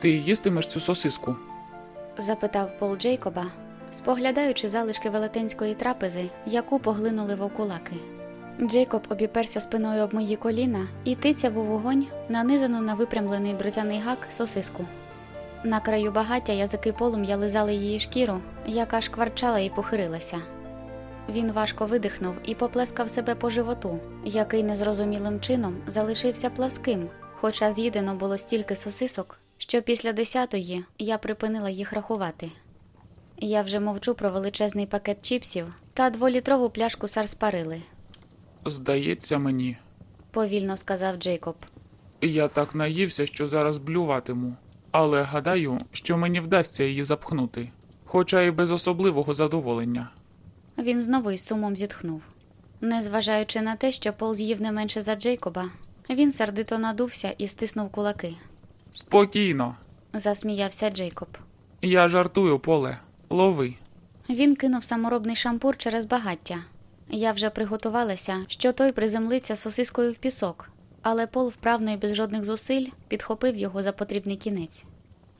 Ти їстимеш цю сосиску? запитав Пол Джейкоба, споглядаючи залишки велетенської трапези, яку поглинули вовкулаки. Джейкоб обіперся спиною об мої коліна і тицяв у вогонь, нанизану на випрямлений дротяний гак сосиску. На краю багаття язики полум'я лизали її шкіру, яка шкварчала і похирилася. Він важко видихнув і поплескав себе по животу, який незрозумілим чином залишився пласким, хоча з'їдено було стільки сосисок, що після десятої я припинила їх рахувати. Я вже мовчу про величезний пакет чіпсів та дволітрову пляшку сарспарили, Здається мені. повільно сказав Джейкоб. Я так наївся, що зараз блюватиму. Але гадаю, що мені вдасться її запхнути, хоча й без особливого задоволення. Він знову із сумом зітхнув. Незважаючи на те, що Пол з'їв не менше за Джейкоба, він сердито надувся і стиснув кулаки. Спокійно. Засміявся Джейкоб. Я жартую, поле. Лови. Він кинув саморобний шампур через багаття. Я вже приготувалася, що той приземлиться сосискою в пісок, але Пол вправно і без жодних зусиль підхопив його за потрібний кінець.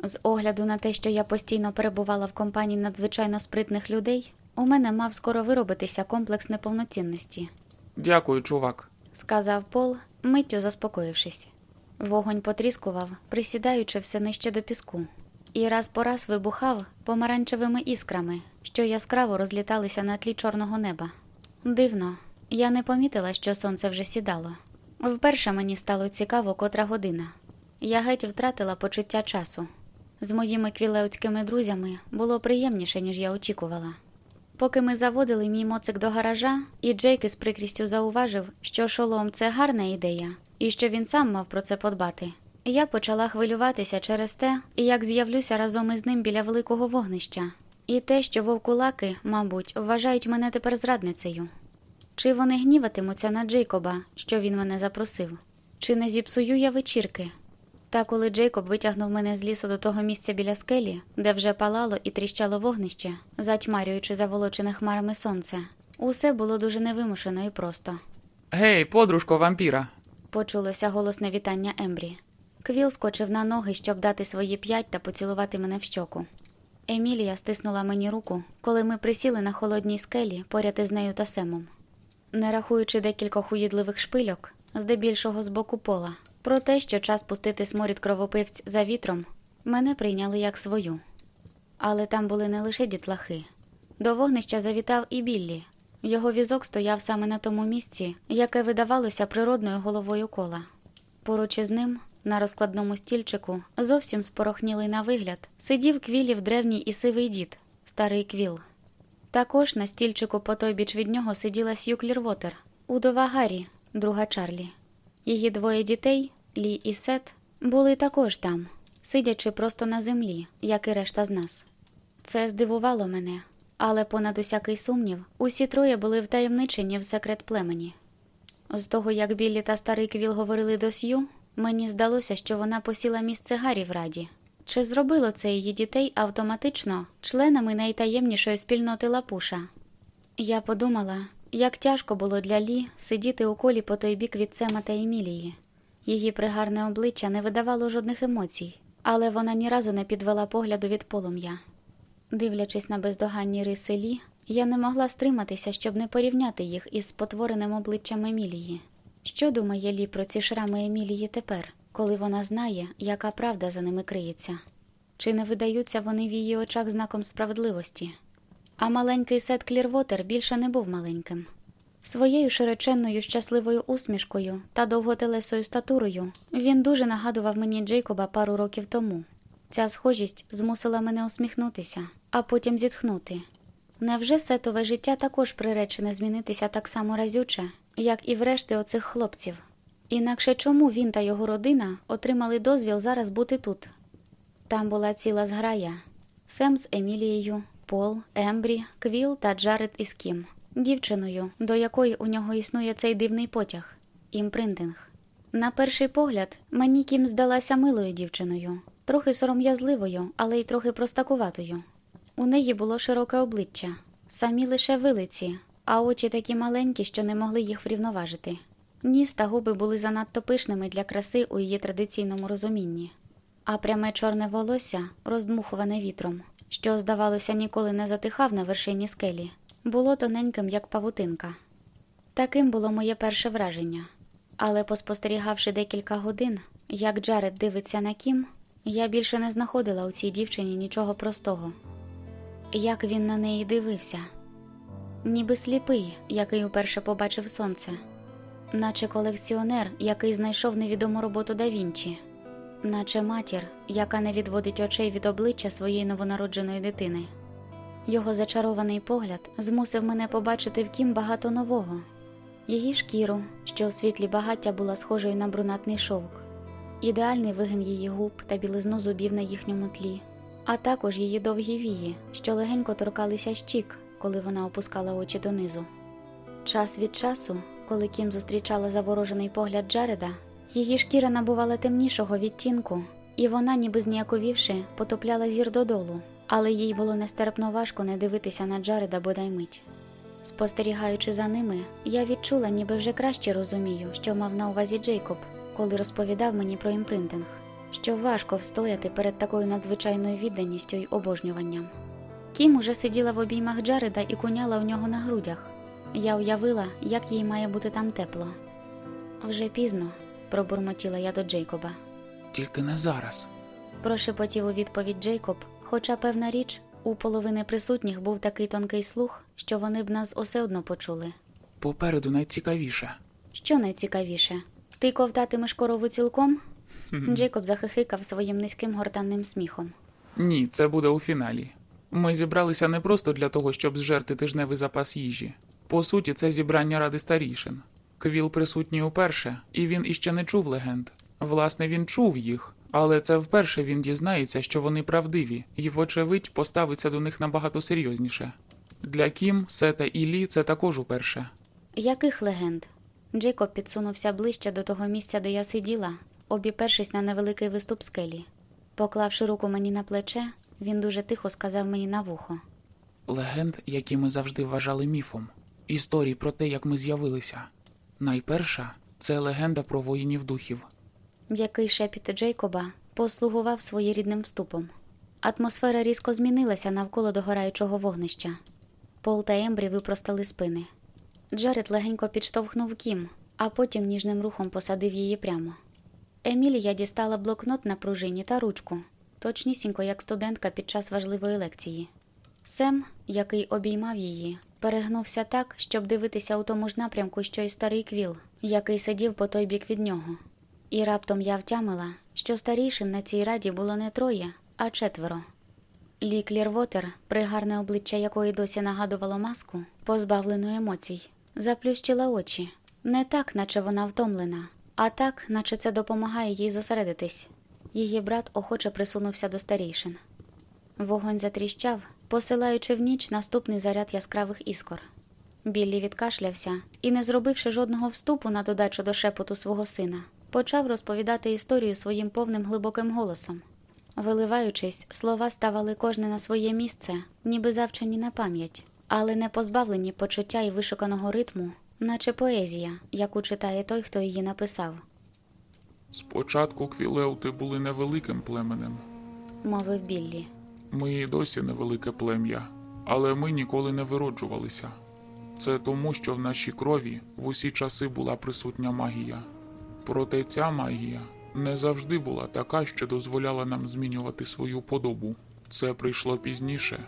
З огляду на те, що я постійно перебувала в компанії надзвичайно спритних людей, у мене мав скоро виробитися комплекс неповноцінності, Дякую, чувак. сказав Пол, миттю заспокоївшись. Вогонь потріскував, присідаючи все нижче до піску, і раз по раз вибухав помаранчевими іскрами, що яскраво розліталися на тлі чорного неба. Дивно, я не помітила, що сонце вже сідало. Вперше мені стало цікаво, котра година. Я геть втратила почуття часу. З моїми квілеутськими друзями було приємніше, ніж я очікувала. Поки ми заводили мій моцик до гаража, і Джейк із прикрістю зауважив, що шолом це гарна ідея, і що він сам мав про це подбати. Я почала хвилюватися через те, як з'явлюся разом із ним біля великого вогнища, і те, що вовкулаки, мабуть, вважають мене тепер зрадницею. Чи вони гніватимуться на Джейкоба, що він мене запросив? Чи не зіпсую я вечірки? Та коли Джейкоб витягнув мене з лісу до того місця біля скелі, де вже палало і тріщало вогнище, затьмарюючи заволочене хмарами сонце, усе було дуже невимушено і просто. Гей, подружко вампіра. Почулося голосне вітання Ембрі. Квіл скочив на ноги, щоб дати свої п'ять та поцілувати мене в щоку. Емілія стиснула мені руку, коли ми присіли на холодній скелі поряд із нею та Семом. Не рахуючи декількох уїдливих шпильок, здебільшого з боку пола, про те, що час пустити сморід кровопивць за вітром, мене прийняли як свою. Але там були не лише дітлахи. До вогнища завітав і Біллі. Його візок стояв саме на тому місці, яке видавалося природною головою кола. Поруч із ним, на розкладному стільчику, зовсім спорохнілий на вигляд, сидів квілів древній і сивий дід, старий квіл. Також на стільчику по той біч від нього сиділа Сью Клірвотер, удова Гаррі, друга Чарлі. Її двоє дітей, Лі і Сет, були також там, сидячи просто на землі, як і решта з нас. Це здивувало мене, але понад усякий сумнів, усі троє були втаємничені в секрет племені. З того, як Біллі та старий квіл говорили до Сью, мені здалося, що вона посіла місце Гаррі в раді. Чи зробило це її дітей автоматично членами найтаємнішої спільноти Лапуша? Я подумала, як тяжко було для Лі сидіти у колі по той бік від Сема та Емілії. Її пригарне обличчя не видавало жодних емоцій, але вона ні разу не підвела погляду від полум'я. Дивлячись на бездоганні риси Лі, я не могла стриматися, щоб не порівняти їх із спотвореним обличчям Емілії. Що думає Лі про ці шрами Емілії тепер, коли вона знає, яка правда за ними криється? Чи не видаються вони в її очах знаком справедливості? А маленький Сет Клірвотер більше не був маленьким. Своєю широченною щасливою усмішкою та довготелесою статурою він дуже нагадував мені Джейкоба пару років тому. Ця схожість змусила мене усміхнутися, а потім зітхнути. Невже сетове життя також приречене змінитися так само разюче, як і врешті оцих хлопців? Інакше чому він та його родина отримали дозвіл зараз бути тут? Там була ціла зграя: Сем з Емілією, Пол, Ембрі, Квіл та Джаред із Кім, дівчиною, до якої у нього існує цей дивний потяг імпринтинг. На перший погляд, мені Кім здалася милою дівчиною, трохи сором'язливою, але й трохи простакуватою. У неї було широке обличчя, самі лише вилиці, а очі такі маленькі, що не могли їх врівноважити. Ніс та губи були занадто пишними для краси у її традиційному розумінні, а пряме чорне волосся, роздмухуване вітром, що, здавалося, ніколи не затихав на вершині скелі, було тоненьким, як павутинка. Таким було моє перше враження. Але поспостерігавши декілька годин, як Джаред дивиться на Кім, я більше не знаходила у цій дівчині нічого простого. Як він на неї дивився, ніби сліпий, який уперше побачив сонце, наче колекціонер, який знайшов невідому роботу да Вінчі, наче матір, яка не відводить очей від обличчя своєї новонародженої дитини. Його зачарований погляд змусив мене побачити в Кім багато нового. Її шкіру, що у світлі багаття була схожою на брунатний шовк, ідеальний вигин її губ та білизну зубів на їхньому тлі, а також її довгі вії, що легенько торкалися щік, коли вона опускала очі донизу. Час від часу, коли Кім зустрічала заворожений погляд Джареда, її шкіра набувала темнішого відтінку, і вона, ніби зніяковівши, потопляла зір додолу, але їй було нестерпно важко не дивитися на Джареда бодай мить. Спостерігаючи за ними, я відчула, ніби вже краще розумію, що мав на увазі Джейкоб, коли розповідав мені про імпринтинг, що важко встояти перед такою надзвичайною відданістю й обожнюванням. Кім уже сиділа в обіймах Джареда і куняла у нього на грудях. Я уявила, як їй має бути там тепло. Вже пізно, пробурмотіла я до Джейкоба. Тільки не зараз. Прошепотів у відповідь Джейкоб, хоча певна річ, у половини присутніх був такий тонкий слух, що вони б нас усе одно почули. Попереду найцікавіше. Що найцікавіше, ти ковтатимеш корову цілком? Джейкоб захихикав своїм низьким гортанним сміхом. Ні, це буде у фіналі. Ми зібралися не просто для того, щоб зжерти тижневий запас їжі. По суті, це зібрання ради старішин. Квіл присутній уперше, і він іще не чув легенд. Власне, він чув їх, але це вперше він дізнається, що вони правдиві, і, вочевидь, поставиться до них набагато серйозніше. Для Кім, Сета і Лі це також уперше. Яких легенд? Джейкоб підсунувся ближче до того місця, де я сиділа, обіпершись на невеликий виступ скелі. Поклавши руку мені на плече, він дуже тихо сказав мені на вухо. Легенд, які ми завжди вважали міфом, історії про те, як ми з'явилися. Найперша це легенда про воїнів духів. М'який шепіт Джейкоба послугував своєрідним вступом. Атмосфера різко змінилася навколо догораючого вогнища. Пол та Ембрі випростали спини. Джаред легенько підштовхнув Кім, а потім ніжним рухом посадив її прямо. Емілія дістала блокнот на пружині та ручку, точнісінько як студентка під час важливої лекції. Сем, який обіймав її, перегнувся так, щоб дивитися у тому ж напрямку, що й старий квіл, який сидів по той бік від нього. І раптом я втямила, що старішин на цій раді було не троє, а четверо. Лі Клірвотер, пригарне обличчя якої досі нагадувало маску, позбавлену емоцій, заплющила очі. Не так, наче вона втомлена, а так, наче це допомагає їй зосередитись. Її брат охоче присунувся до старішин. Вогонь затріщав, посилаючи в ніч наступний заряд яскравих іскор. Біллі відкашлявся і, не зробивши жодного вступу на додачу до шепоту свого сина, почав розповідати історію своїм повним глибоким голосом. Виливаючись, слова ставали кожне на своє місце, ніби завчені на пам'ять, але не позбавлені почуття і вишуканого ритму, наче поезія, яку читає той, хто її написав, Спочатку квілеути були невеликим племенем. мовив Біллі. Ми і досі невелике плем'я, але ми ніколи не вироджувалися. Це тому, що в нашій крові в усі часи була присутня магія. Проте ця магія не завжди була така, що дозволяла нам змінювати свою подобу. Це прийшло пізніше.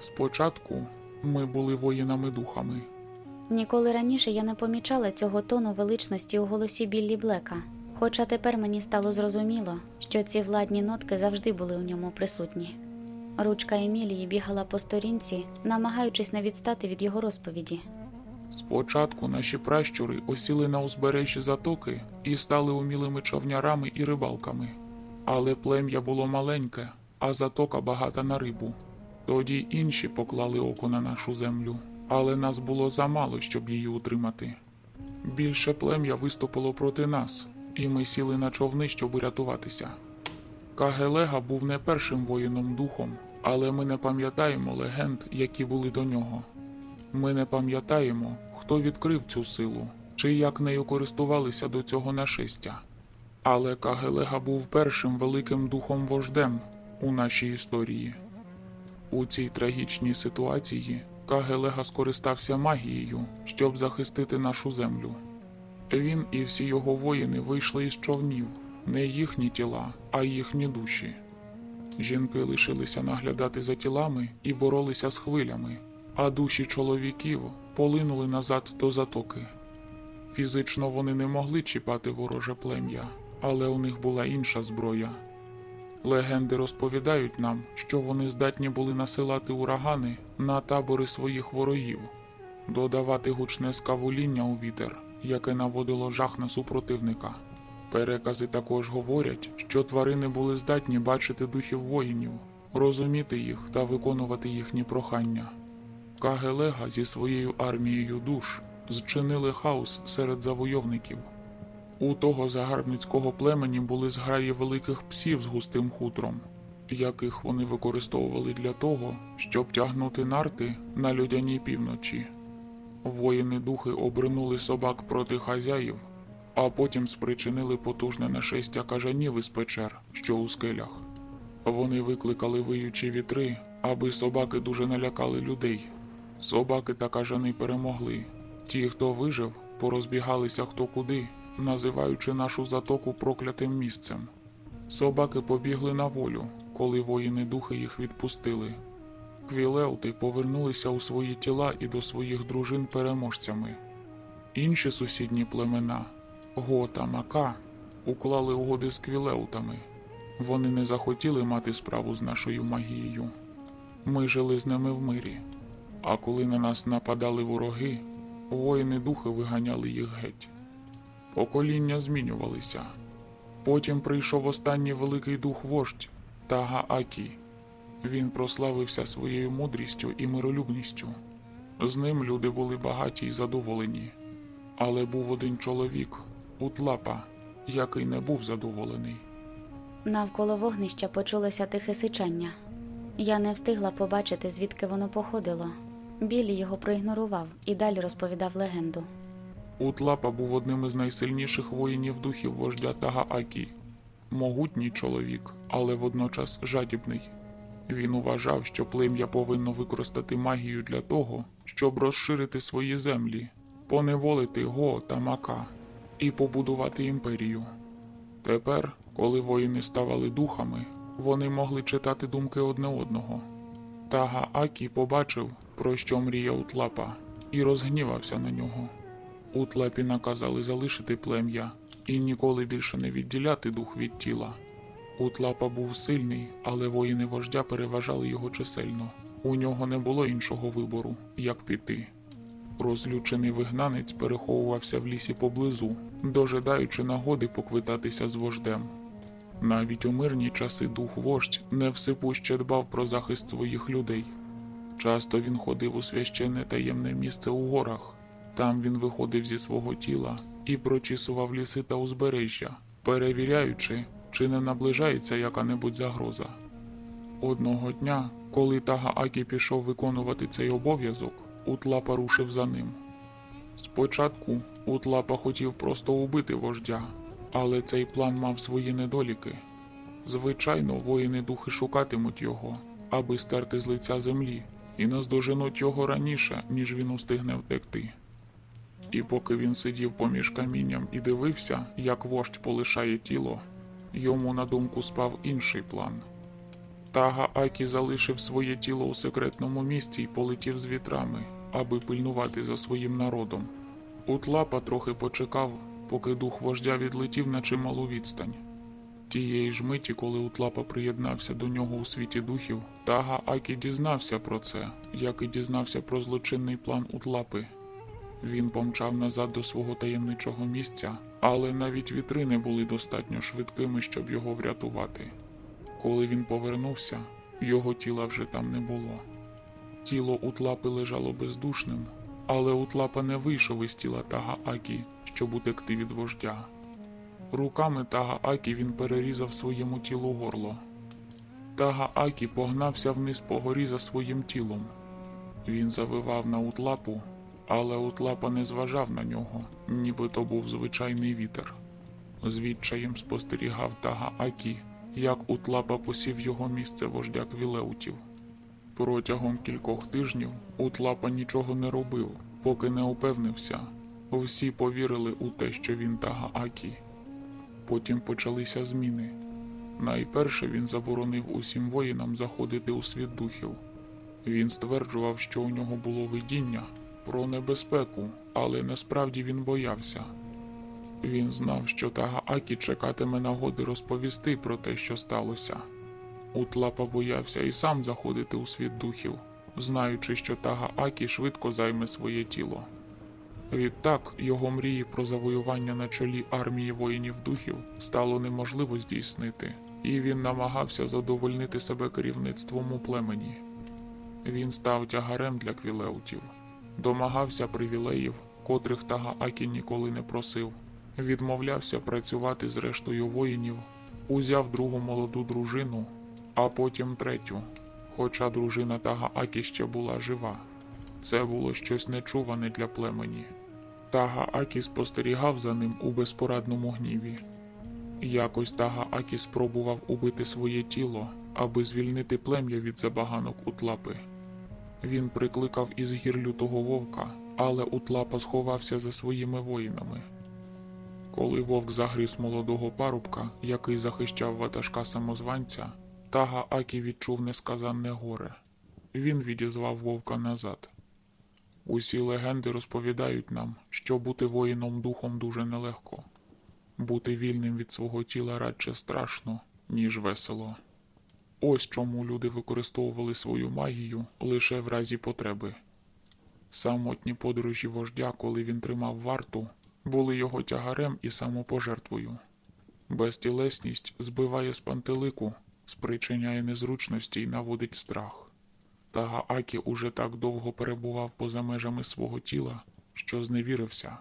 Спочатку ми були воїнами духами. Ніколи раніше я не помічала цього тону величності у голосі Біллі Блека, хоча тепер мені стало зрозуміло, що ці владні нотки завжди були у ньому присутні. Ручка Емілії бігала по сторінці, намагаючись не відстати від його розповіді. Спочатку наші пращури осіли на узбережжі затоки і стали умілими човнярами і рибалками. Але плем'я було маленьке, а затока багата на рибу. Тоді інші поклали око на нашу землю, але нас було замало, щоб її утримати. Більше плем'я виступило проти нас, і ми сіли на човни, щоб урятуватися. Кагелега був не першим воїном духом, але ми не пам'ятаємо легенд, які були до нього. Ми не пам'ятаємо, хто відкрив цю силу, чи як нею користувалися до цього нашестя. Але Кагелега був першим великим духом вождем у нашій історії. У цій трагічній ситуації Кагелега скористався магією, щоб захистити нашу землю. Він і всі його воїни вийшли із човнів, не їхні тіла, а їхні душі. Жінки лишилися наглядати за тілами і боролися з хвилями, а душі чоловіків полинули назад до затоки. Фізично вони не могли чіпати вороже плем'я, але у них була інша зброя. Легенди розповідають нам, що вони здатні були насилати урагани на табори своїх ворогів, додавати гучне скавуління у вітер, яке наводило жах на супротивника. Перекази також говорять, що тварини були здатні бачити духів воїнів, розуміти їх та виконувати їхні прохання. Кагелега зі своєю армією душ зчинили хаос серед завойовників. У того загарбницького племені були зграї великих псів з густим хутром, яких вони використовували для того, щоб тягнути нарти на людяній півночі. Воїни духи обринули собак проти хазяїв, а потім спричинили потужне нашестя кажанів із печер, що у скелях. Вони викликали виючі вітри, аби собаки дуже налякали людей. Собаки та кажани перемогли. Ті, хто вижив, порозбігалися хто куди, називаючи нашу затоку проклятим місцем. Собаки побігли на волю, коли воїни духи їх відпустили. Квілеути повернулися у свої тіла і до своїх дружин переможцями. Інші сусідні племена Го та Мака уклали угоди з квілеутами. Вони не захотіли мати справу з нашою магією. Ми жили з ними в мирі. А коли на нас нападали вороги, воїни духи виганяли їх геть. Покоління змінювалися. Потім прийшов останній великий дух вождь Тагаакі. Він прославився своєю мудрістю і миролюбністю. З ним люди були багаті й задоволені. Але був один чоловік, Утлапа, який не був задоволений. Навколо вогнища почулося тихе сичання. Я не встигла побачити, звідки воно походило. Білі його проігнорував і далі розповідав легенду. Утлапа був одним із найсильніших воїнів духів вождя Тагаакі. Могутній чоловік, але водночас жадібний. Він вважав, що плем'я повинно використати магію для того, щоб розширити свої землі, поневолити Го та Мака і побудувати імперію. Тепер, коли воїни ставали духами, вони могли читати думки одне одного. Тага Акі побачив, про що мріяв Утлапа, і розгнівався на нього. Утлапі наказали залишити плем'я і ніколи більше не відділяти дух від тіла. Утлапа був сильний, але воїни вождя переважали його чисельно. У нього не було іншого вибору, як піти. Розлючений вигнанець переховувався в лісі поблизу, дожидаючи нагоди поквитатися з вождем. Навіть у мирні часи дух вождь не всипуще дбав про захист своїх людей. Часто він ходив у священне таємне місце у горах. Там він виходив зі свого тіла і прочісував ліси та узбережжя, перевіряючи, чи не наближається яка-небудь загроза. Одного дня, коли Тагаакі пішов виконувати цей обов'язок, Утлапа рушив за ним. Спочатку Утлапа хотів просто убити вождя, але цей план мав свої недоліки. Звичайно, воїни духи шукатимуть його, аби стерти з лиця землі, і наздоженуть його раніше, ніж він устигне втекти. І поки він сидів поміж камінням і дивився, як вождь полишає тіло, йому на думку спав інший план. Тага Акі залишив своє тіло у секретному місці і полетів з вітрами, аби пильнувати за своїм народом. Утлапа трохи почекав, поки дух вождя відлетів на чималу відстань. Тієї ж миті, коли Утлапа приєднався до нього у світі духів, Тага Акі дізнався про це, як і дізнався про злочинний план Утлапи. Він помчав назад до свого таємничого місця, але навіть вітри не були достатньо швидкими, щоб його врятувати. Коли він повернувся, його тіла вже там не було. Тіло Утлапи лежало бездушним, але Утлапа не вийшов із тіла Тага Акі, щоб утекти від вождя. Руками Тага Акі він перерізав своєму тілу горло. Тага Акі погнався вниз по горі за своїм тілом. Він завивав на утлапу, але утлапа не зважав на нього, ніби то був звичайний вітер. З відчаєм спостерігав Тага Акі, як утлапа посів його місце вождя квілеутів. Протягом кількох тижнів утлапа нічого не робив, поки не упевнився. Всі повірили у те, що він Тага Акі. Потім почалися зміни. Найперше він заборонив усім воїнам заходити у світ духів. Він стверджував, що у нього було видіння про небезпеку, але насправді він боявся. Він знав, що Тагаакі чекатиме нагоди розповісти про те, що сталося. Утлапа боявся і сам заходити у світ духів, знаючи, що Тагаакі швидко займе своє тіло. Відтак його мрії про завоювання на чолі армії воїнів духів стало неможливо здійснити, і він намагався задовольнити себе керівництвом у племені. Він став тягарем для квілеутів, домагався привілеїв, котрих Тага Акі ніколи не просив, відмовлявся працювати з рештою воїнів, узяв другу молоду дружину, а потім третю, хоча дружина Тага Акі ще була жива. Це було щось нечуване для племені. Тага Акі спостерігав за ним у безпорадному гніві. Якось Тага Акі спробував убити своє тіло, аби звільнити плем'я від забаганок утлапи. Він прикликав із гір лютого вовка, але утлапа сховався за своїми воїнами. Коли вовк загриз молодого парубка, який захищав ватажка самозванця, Тага Акі відчув несказанне горе. Він відізвав вовка назад. Усі легенди розповідають нам, що бути воїном духом дуже нелегко. Бути вільним від свого тіла радше страшно, ніж весело. Ось чому люди використовували свою магію лише в разі потреби. Самотні подорожі вождя, коли він тримав варту, були його тягарем і самопожертвою. Безтілесність збиває з пантелику, спричиняє незручності і наводить страх. Тагаакі уже так довго перебував поза межами свого тіла, що зневірився.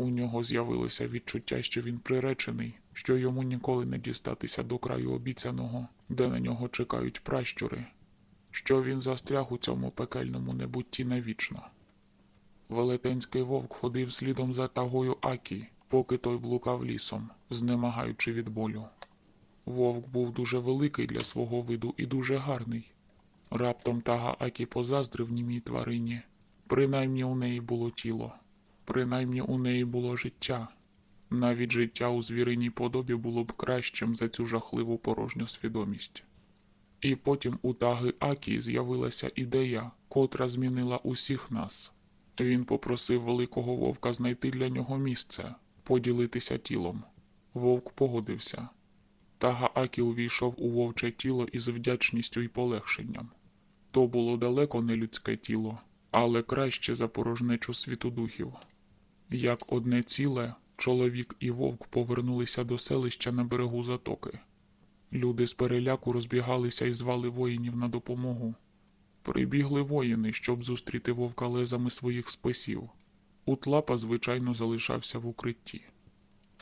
У нього з'явилося відчуття, що він приречений, що йому ніколи не дістатися до краю обіцяного, де на нього чекають пращури, що він застряг у цьому пекельному небутті навічно. Велетенський вовк ходив слідом за тагою Акі, поки той блукав лісом, знемагаючи від болю. Вовк був дуже великий для свого виду і дуже гарний. Раптом Тага Акі позаздрив німій тварині. Принаймні у неї було тіло, принаймні у неї було життя. Навіть життя у звіриній подобі було б кращим за цю жахливу порожню свідомість. І потім у Таги Акі з'явилася ідея, котра змінила усіх нас. Він попросив великого вовка знайти для нього місце, поділитися тілом. Вовк погодився. Тага Акі увійшов у вовче тіло із вдячністю і полегшенням. То було далеко не людське тіло, але краще за порожнечу світу духів. Як одне ціле, чоловік і вовк повернулися до селища на берегу затоки. Люди з переляку розбігалися і звали воїнів на допомогу. Прибігли воїни, щоб зустріти вовка лезами своїх списів. Утлапа, звичайно, залишався в укритті.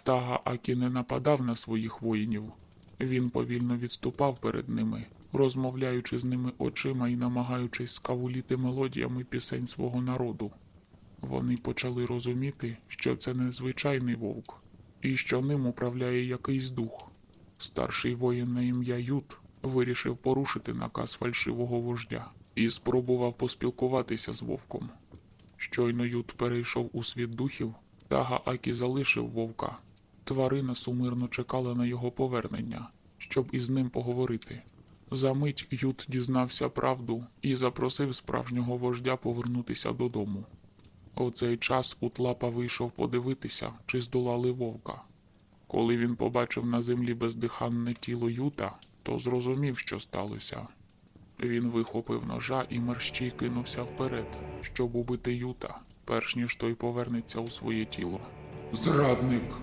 Тага Акі не нападав на своїх воїнів. Він повільно відступав перед ними, розмовляючи з ними очима і намагаючись скавуліти мелодіями пісень свого народу. Вони почали розуміти, що це не звичайний вовк, і що ним управляє якийсь дух. Старший воїн на ім'я Ют вирішив порушити наказ фальшивого вождя і спробував поспілкуватися з вовком. Щойно Ют перейшов у світ духів, Тага Акі залишив вовка. Тварина сумирно чекала на його повернення, щоб із ним поговорити. За мить Ют дізнався правду і запросив справжнього вождя повернутися додому. У цей час Утлапа вийшов подивитися, чи здолали вовка. Коли він побачив на землі бездиханне тіло Юта, то зрозумів, що сталося. Він вихопив ножа і мерщій кинувся вперед, щоб убити Юта, перш ніж той повернеться у своє тіло. Зрадник.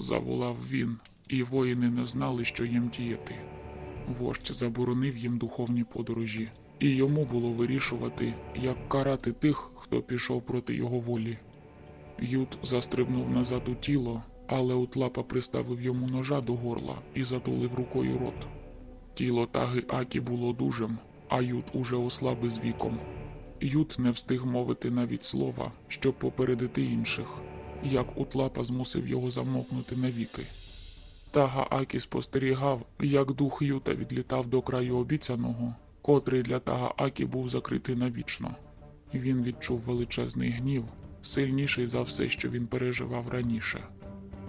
заволав він, і воїни не знали, що їм діяти. Вождь заборонив їм духовні подорожі, і йому було вирішувати, як карати тих, хто пішов проти його волі. Ют застрибнув назад у тіло, але Утлапа приставив йому ножа до горла і затулив рукою рот. Тіло Таги Акі було дужим, а Ют уже ослаб із віком. Ют не встиг мовити навіть слова, щоб попередити інших, як Утлапа змусив його замовкнути навіки. Тага Акі спостерігав, як дух Юта відлітав до краю обіцяного, котрий для Тага Акі був закритий навічно. Він відчув величезний гнів, сильніший за все, що він переживав раніше.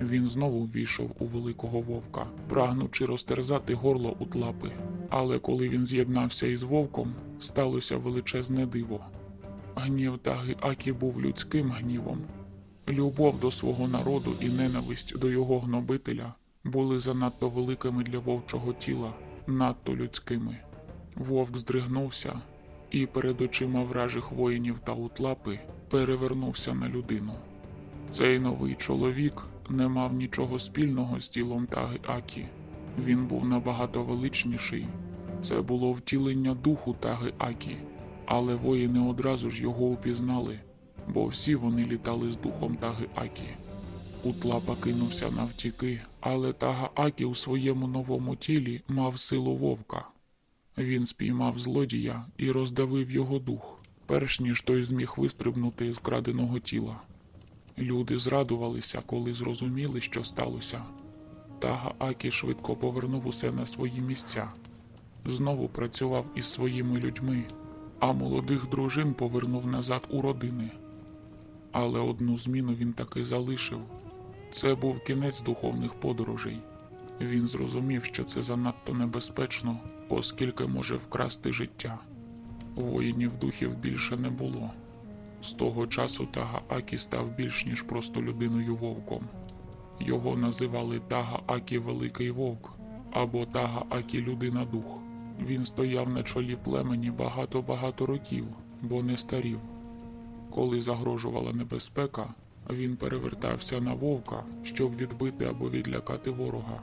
Він знову ввійшов у великого вовка, прагнучи розтерзати горло Утлапи. Але коли він з'єднався із вовком, сталося величезне диво. Гнів Таги Акі був людським гнівом. Любов до свого народу і ненависть до його гнобителя були занадто великими для вовчого тіла, надто людськими. Вовк здригнувся і перед очима вражих воїнів та Утлапи перевернувся на людину. Цей новий чоловік не мав нічого спільного з тілом Таги Акі. Він був набагато величніший. Це було втілення духу Таги Акі, але воїни одразу ж його упізнали, бо всі вони літали з духом Таги Акі. Утлапа кинувся навтіки, але Тага Акі у своєму новому тілі мав силу вовка. Він спіймав злодія і роздавив його дух, перш ніж той зміг вистрибнути з краденого тіла. Люди зрадувалися, коли зрозуміли, що сталося. Тага Акі швидко повернув усе на свої місця. Знову працював із своїми людьми, а молодих дружин повернув назад у родини. Але одну зміну він таки залишив. Це був кінець духовних подорожей. Він зрозумів, що це занадто небезпечно, оскільки може вкрасти життя. Воїнів духів більше не було. З того часу Тага Акі став більш ніж просто людиною вовком. Його називали Тага Акі Великий Вовк або Тага Акі Людина Дух. Він стояв на чолі племені багато-багато років, бо не старів. Коли загрожувала небезпека, він перевертався на вовка, щоб відбити або відлякати ворога.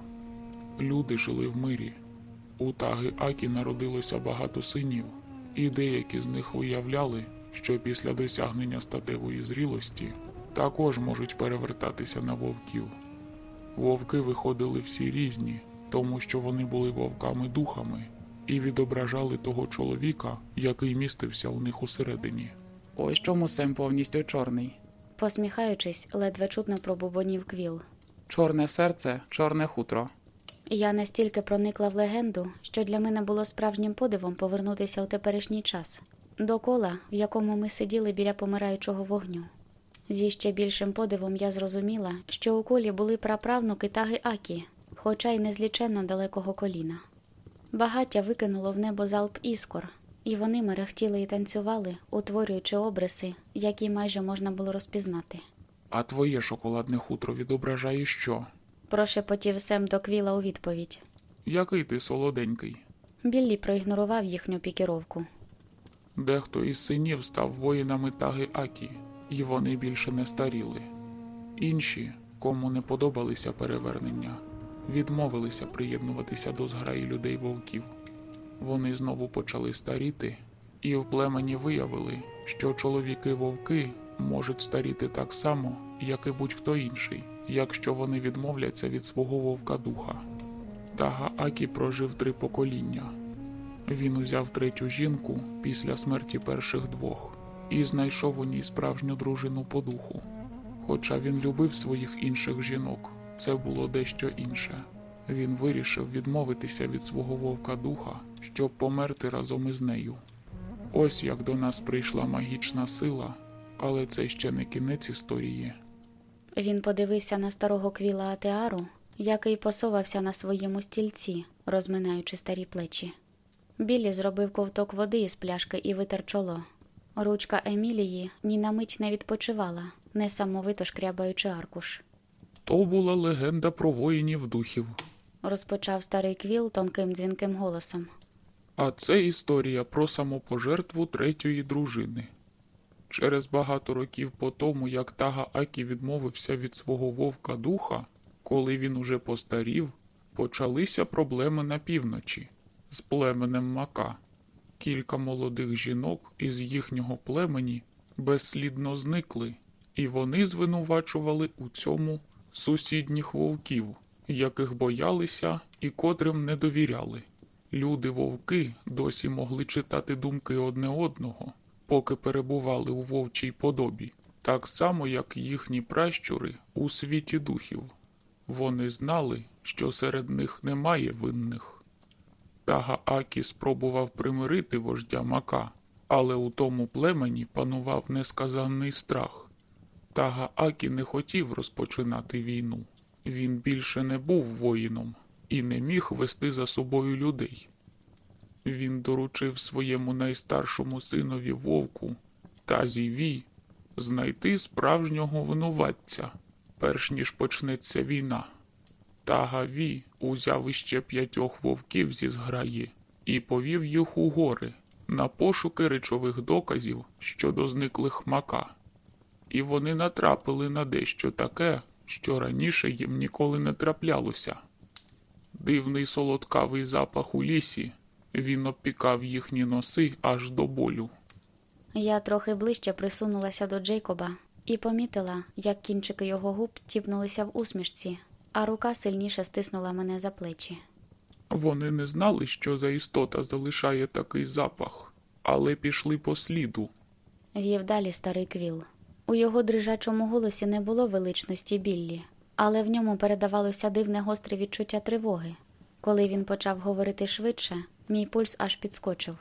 Люди жили в мирі. У Таги Акі народилося багато синів, і деякі з них уявляли, що після досягнення статевої зрілості також можуть перевертатися на вовків. Вовки виходили всі різні, тому що вони були вовками-духами і відображали того чоловіка, який містився у них усередині. Ось чому Сем повністю чорний. Посміхаючись, ледве чутно пробубонів Квіл. Чорне серце, чорне хутро. Я настільки проникла в легенду, що для мене було справжнім подивом повернутися у теперішній час, до кола, в якому ми сиділи біля помираючого вогню. Зі ще більшим подивом я зрозуміла, що у колі були праправнуки Таги Акі, хоча й незліченно далекого коліна. Багаття викинуло в небо залп іскор, і вони мерехтіли і танцювали, утворюючи обриси, які майже можна було розпізнати. А твоє шоколадне хутро відображає що? Прошепотів Сем до Квіла у відповідь. Який ти солоденький? Біллі проігнорував їхню пікіровку. Дехто із синів став воїнами Таги Акі, і вони більше не старіли. Інші, кому не подобалися перевернення, відмовилися приєднуватися до зграї людей вовків. Вони знову почали старіти, і в племені виявили, що чоловіки-вовки можуть старіти так само, як і будь-хто інший, якщо вони відмовляться від свого вовка духа. Тага Акі прожив три покоління. Він узяв третю жінку після смерті перших двох і знайшов у ній справжню дружину по духу. Хоча він любив своїх інших жінок, це було дещо інше. Він вирішив відмовитися від свого вовка духа, щоб померти разом із нею. Ось як до нас прийшла магічна сила, але це ще не кінець історії. Він подивився на старого квіла Атеару, який посовався на своєму стільці, розминаючи старі плечі. Біллі зробив ковток води із пляшки і витер чоло. Ручка Емілії ні на мить не відпочивала, несамовито шкрябаючи аркуш. То була легенда про воїнів духів. Розпочав старий Квіл тонким дзвінким голосом. А це історія про самопожертву третьої дружини. Через багато років по тому, як Тага Акі відмовився від свого вовка духа, коли він уже постарів, почалися проблеми на півночі з племенем Мака. Кілька молодих жінок із їхнього племені безслідно зникли, і вони звинувачували у цьому сусідніх вовків, яких боялися і котрим не довіряли. Люди-вовки досі могли читати думки одне одного, поки перебували у вовчій подобі, так само, як їхні пращури у світі духів. Вони знали, що серед них немає винних. Тага Акі спробував примирити вождя Мака, але у тому племені панував несказанний страх. Тага Акі не хотів розпочинати війну. Він більше не був воїном і не міг вести за собою людей. Він доручив своєму найстаршому синові вовку Тазі Ві знайти справжнього винуватця, перш ніж почнеться війна. Тага Ві узяв іще п'ятьох вовків зі зграї і повів їх у гори на пошуки речових доказів щодо зниклих мака. І вони натрапили на дещо таке, що раніше їм ніколи не траплялося. Дивний солодкавий запах у лісі, він обпікав їхні носи аж до болю. Я трохи ближче присунулася до Джейкоба і помітила, як кінчики його губ тіпнулися в усмішці, а рука сильніше стиснула мене за плечі. Вони не знали, що за істота залишає такий запах, але пішли по сліду. Вів далі старий квіл. У його дрижачому голосі не було величності Біллі, але в ньому передавалося дивне гостре відчуття тривоги. Коли він почав говорити швидше, мій пульс аж підскочив.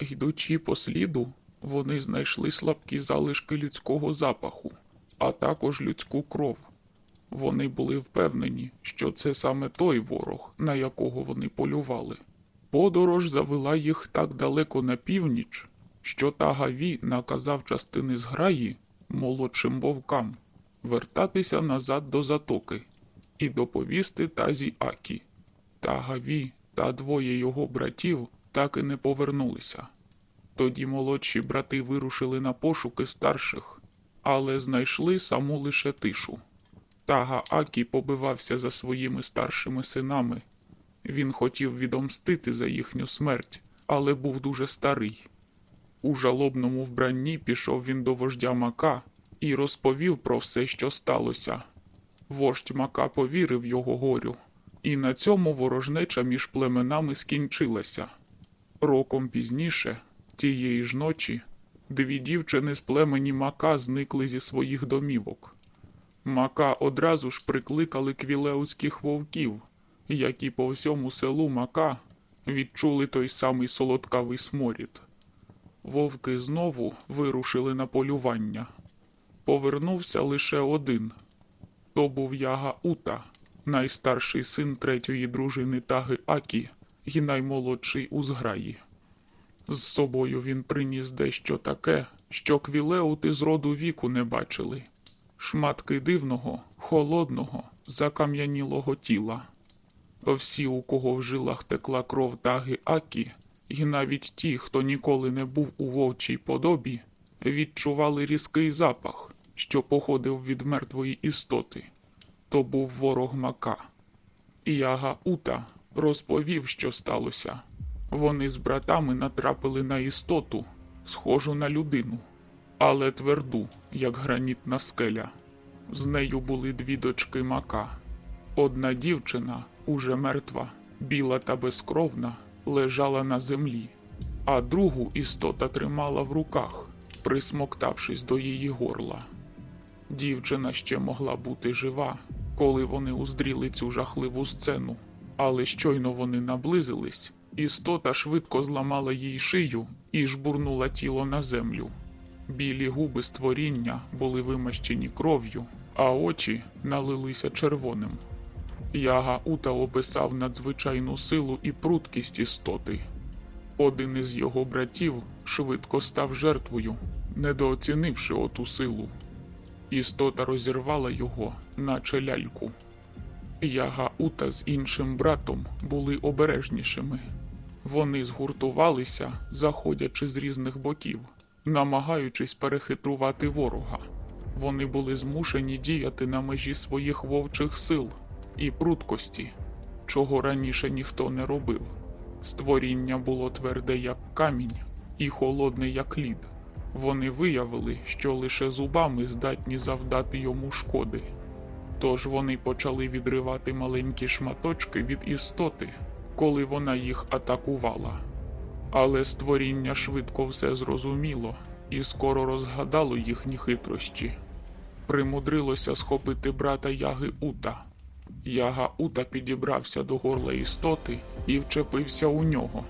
Йдучи по сліду, вони знайшли слабкі залишки людського запаху, а також людську кров. Вони були впевнені, що це саме той ворог, на якого вони полювали. Подорож завела їх так далеко на північ, що Тагаві наказав частини зграї молодшим вовкам вертатися назад до затоки і доповісти Тазі Акі. Тага Ві та двоє його братів так і не повернулися. Тоді молодші брати вирушили на пошуки старших, але знайшли саму лише тишу. Тага Акі побивався за своїми старшими синами. Він хотів відомстити за їхню смерть, але був дуже старий. У жалобному вбранні пішов він до вождя Мака і розповів про все, що сталося. Вождь Мака повірив його горю, і на цьому ворожнеча між племенами скінчилася. Роком пізніше, тієї ж ночі, дві дівчини з племені Мака зникли зі своїх домівок. Мака одразу ж прикликали квілеуських вовків, які по всьому селу Мака відчули той самий солодкавий сморід. Вовки знову вирушили на полювання. Повернувся лише один. То був Яга Ута, найстарший син третьої дружини Таги Акі і наймолодший у зграї. З собою він приніс дещо таке, що квілеути зроду-віку не бачили шматки дивного, холодного, закам'янілого тіла. Всі, у кого в жилах текла кров Таги Акі, і навіть ті, хто ніколи не був у вовчій подобі, відчували різкий запах, що походив від мертвої істоти. То був ворог Мака. Іага Ута розповів, що сталося. Вони з братами натрапили на істоту, схожу на людину, але тверду, як гранітна скеля. З нею були дві дочки Мака. Одна дівчина, уже мертва, біла та безкровна, лежала на землі, а другу істота тримала в руках, присмоктавшись до її горла. Дівчина ще могла бути жива, коли вони уздріли цю жахливу сцену, але щойно вони наблизились, істота швидко зламала їй шию і жбурнула тіло на землю. Білі губи створіння були вимащені кров'ю, а очі налилися червоним. Яга Ута описав надзвичайну силу і пруткість істоти. Один із його братів швидко став жертвою, недооцінивши оту силу. Істота розірвала його, наче ляльку. Яга Ута з іншим братом були обережнішими. Вони згуртувалися, заходячи з різних боків, намагаючись перехитрувати ворога. Вони були змушені діяти на межі своїх вовчих сил і пруткості, чого раніше ніхто не робив. Створіння було тверде, як камінь, і холодне, як лід. Вони виявили, що лише зубами здатні завдати йому шкоди. Тож вони почали відривати маленькі шматочки від істоти, коли вона їх атакувала. Але створіння швидко все зрозуміло і скоро розгадало їхні хитрощі. Примудрилося схопити брата Яги Ута. Яга Ута підібрався до горла істоти і вчепився у нього.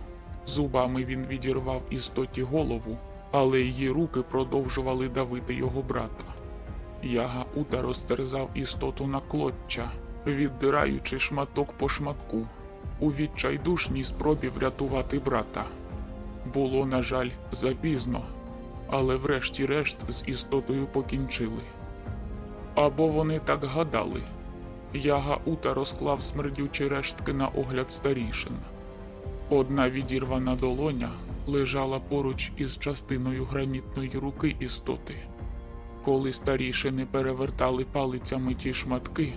Зубами він відірвав істоті голову, але її руки продовжували давити його брата. Яга Ута розтерзав істоту на клоччя, віддираючи шматок по шматку, у відчайдушній спробі врятувати брата. Було, на жаль, запізно, але врешті-решт з істотою покінчили. Або вони так гадали. Яга Ута розклав смердючі рештки на огляд старішин. Одна відірвана долоня лежала поруч із частиною гранітної руки істоти. Коли старішини перевертали палицями ті шматки,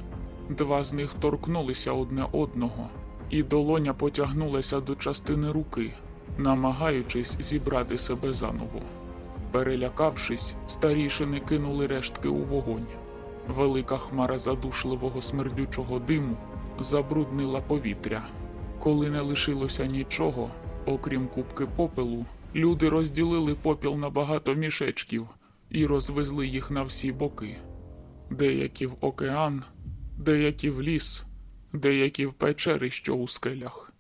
два з них торкнулися одне одного, і долоня потягнулася до частини руки, намагаючись зібрати себе заново. Перелякавшись, старішини кинули рештки у вогонь. Велика хмара задушливого смердючого диму забруднила повітря. Коли не лишилося нічого, окрім кубки попелу, люди розділили попіл на багато мішечків і розвезли їх на всі боки. Деякі в океан, деякі в ліс, деякі в печери, що у скелях.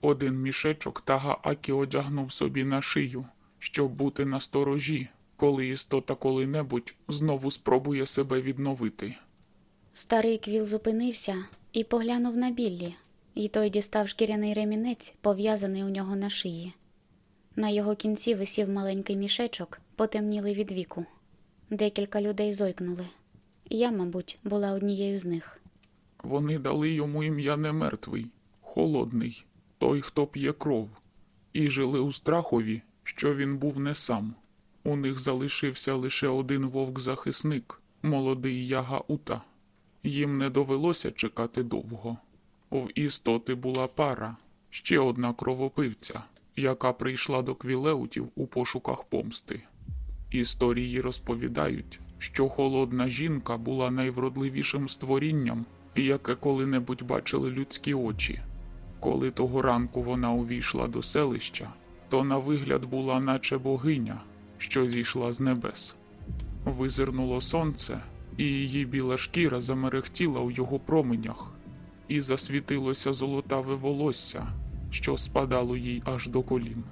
Один мішечок Тага Акі одягнув собі на шию, щоб бути на сторожі, коли істота коли-небудь знову спробує себе відновити. Старий квіл зупинився і поглянув на Біллі, і той дістав шкіряний ремінець, пов'язаний у нього на шиї. На його кінці висів маленький мішечок, потемнілий від віку. Декілька людей зойкнули. Я, мабуть, була однією з них. Вони дали йому ім'я не мертвий, холодний, той, хто п'є кров, і жили у страхові, що він був не сам. У них залишився лише один вовк-захисник, молодий Яга Ута. Їм не довелося чекати довго. В істоти була пара, ще одна кровопивця, яка прийшла до квілеутів у пошуках помсти. Історії розповідають, що холодна жінка була найвродливішим створінням, яке коли-небудь бачили людські очі. Коли того ранку вона увійшла до селища, то на вигляд була наче богиня, що зійшла з небес. Визирнуло сонце, і її біла шкіра замерехтіла у його променях, і засвітилося золотаве волосся, що спадало їй аж до колін.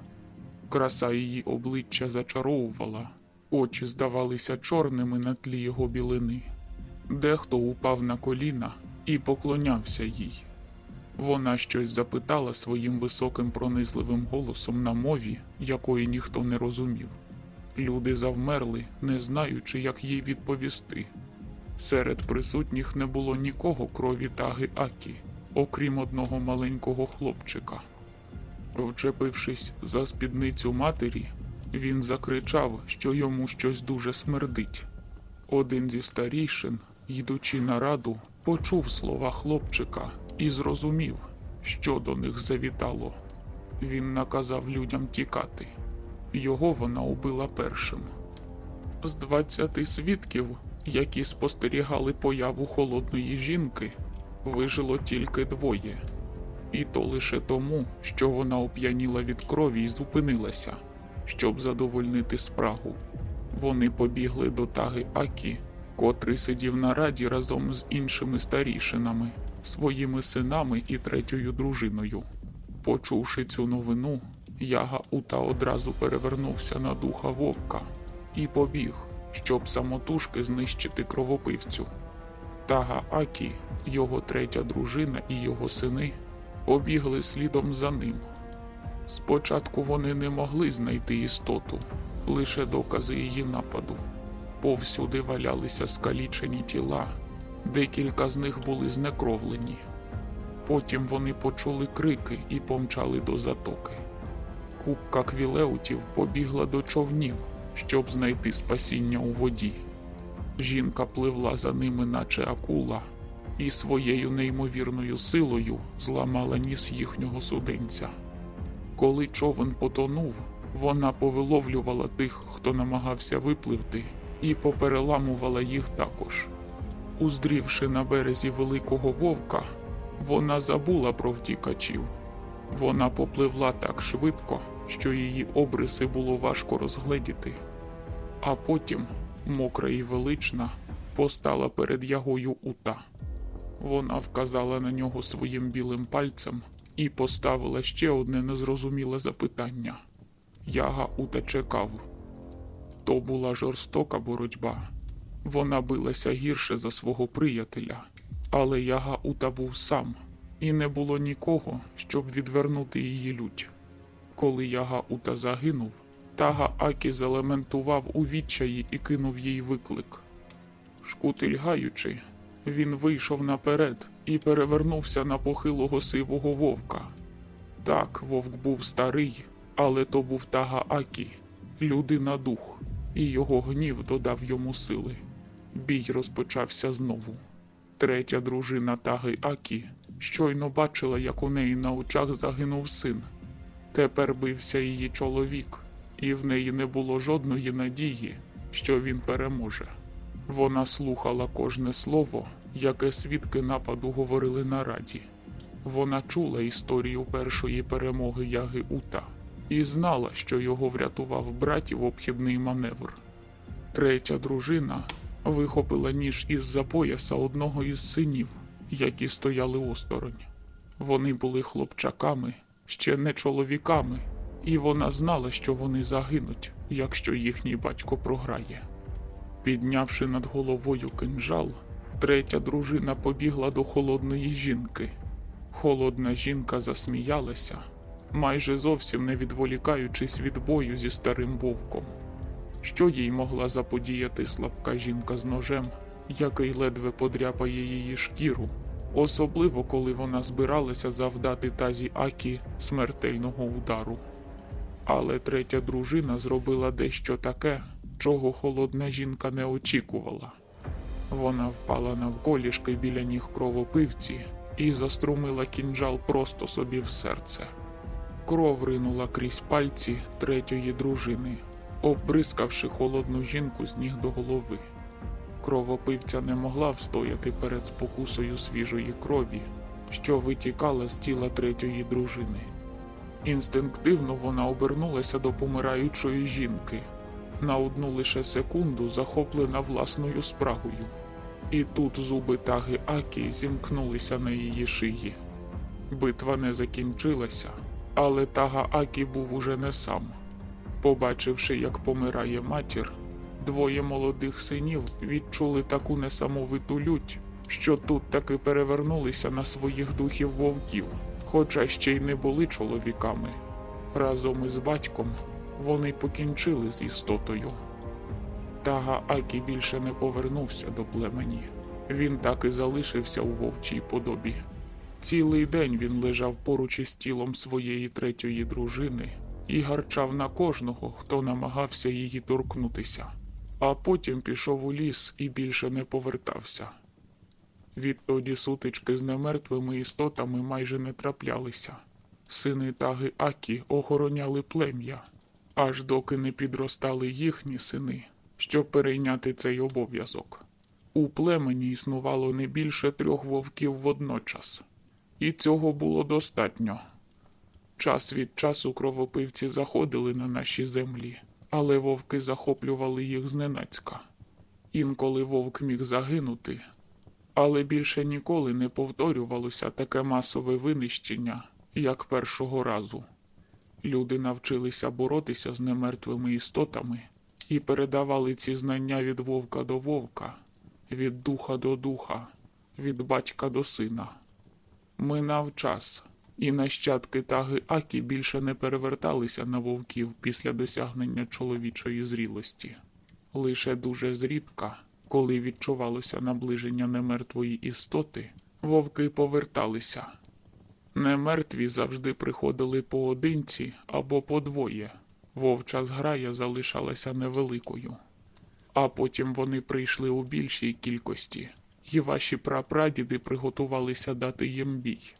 Краса її обличчя зачаровувала, очі здавалися чорними на тлі його білини. Дехто упав на коліна і поклонявся їй. Вона щось запитала своїм високим пронизливим голосом на мові, якої ніхто не розумів. Люди завмерли, не знаючи, як їй відповісти. Серед присутніх не було нікого крові таги Акі, окрім одного маленького хлопчика. Вчепившись за спідницю матері, він закричав, що йому щось дуже смердить. Один зі старійшин, йдучи на раду, почув слова хлопчика і зрозумів, що до них завітало. Він наказав людям тікати. Його вона убила першим. З двадцяти свідків, які спостерігали появу холодної жінки, вижило тільки двоє. І то лише тому, що вона оп'яніла від крові і зупинилася, щоб задовольнити спрагу. Вони побігли до таги Акі, котрий сидів на раді разом з іншими старішинами, своїми синами і третьою дружиною. Почувши цю новину, Яга Ута одразу перевернувся на духа вовка і побіг, щоб самотужки знищити кровопивцю. Тага Акі, його третя дружина і його сини побігли слідом за ним. Спочатку вони не могли знайти істоту, лише докази її нападу. Повсюди валялися скалічені тіла, декілька з них були знекровлені. Потім вони почули крики і помчали до затоки. Купка квілеутів побігла до човнів, щоб знайти спасіння у воді. Жінка пливла за ними, наче акула, і своєю неймовірною силою зламала ніс їхнього суденця. Коли човен потонув, вона повиловлювала тих, хто намагався випливти, і попереламувала їх також. Уздрівши на березі великого вовка, вона забула про втікачів. Вона попливла так швидко, що її обриси було важко розгледіти. А потім, мокра і велична, постала перед ягою Ута. Вона вказала на нього своїм білим пальцем і поставила ще одне незрозуміле запитання. Яга Ута чекав. То була жорстока боротьба. Вона билася гірше за свого приятеля, але Яга Ута був сам, і не було нікого, щоб відвернути її лють. Коли Яга Ута загинув, Тага Акі залементував у відчаї і кинув їй виклик. Шкутильгаючи, він вийшов наперед і перевернувся на похилого сивого вовка. Так, вовк був старий, але то був Тага Акі, людина дух, і його гнів додав йому сили. Бій розпочався знову. Третя дружина Таги Акі щойно бачила, як у неї на очах загинув син. Тепер бився її чоловік, і в неї не було жодної надії, що він переможе. Вона слухала кожне слово, яке свідки нападу говорили на раді. Вона чула історію першої перемоги Яги Ута і знала, що його врятував братів обхідний маневр. Третя дружина вихопила ніж із-за пояса одного із синів, які стояли осторонь. Вони були хлопчаками, ще не чоловіками, і вона знала, що вони загинуть, якщо їхній батько програє. Піднявши над головою кинжал, третя дружина побігла до холодної жінки. Холодна жінка засміялася, майже зовсім не відволікаючись від бою зі старим вовком. Що їй могла заподіяти слабка жінка з ножем, який ледве подряпає її шкіру, особливо коли вона збиралася завдати Тазі Акі смертельного удару. Але третя дружина зробила дещо таке, чого холодна жінка не очікувала. Вона впала навколішки біля ніг кровопивці і заструмила кінжал просто собі в серце. Кров ринула крізь пальці третьої дружини, оббризкавши холодну жінку з ніг до голови. Кровопивця не могла встояти перед спокусою свіжої крові, що витікала з тіла третьої дружини. Інстинктивно вона обернулася до помираючої жінки, на одну лише секунду захоплена власною спрагою. І тут зуби таги Акі зімкнулися на її шиї. Битва не закінчилася, але Тага Акі був уже не сам. Побачивши, як помирає матір, двоє молодих синів відчули таку несамовиту лють, що тут таки перевернулися на своїх духів вовків, хоча ще й не були чоловіками. Разом із батьком вони покінчили з істотою. Тага Акі більше не повернувся до племені. Він так і залишився у вовчій подобі. Цілий день він лежав поруч із тілом своєї третьої дружини і гарчав на кожного, хто намагався її торкнутися, а потім пішов у ліс і більше не повертався. Відтоді сутички з немертвими істотами майже не траплялися. Сини таги Акі охороняли плем'я, аж доки не підростали їхні сини, щоб перейняти цей обов'язок. У племені існувало не більше трьох вовків водночас, і цього було достатньо. Час від часу кровопивці заходили на наші землі, але вовки захоплювали їх зненацька. Інколи вовк міг загинути, але більше ніколи не повторювалося таке масове винищення, як першого разу. Люди навчилися боротися з немертвими істотами і передавали ці знання від вовка до вовка, від духа до духа, від батька до сина. Минав час, і нащадки таги Акі більше не переверталися на вовків після досягнення чоловічої зрілості. Лише дуже зрідка, коли відчувалося наближення немертвої істоти, вовки поверталися. Немертві завжди приходили поодинці або подвоє. Вовча зграя залишалася невеликою. А потім вони прийшли у більшій кількості, і ваші прапрадіди приготувалися дати їм бій.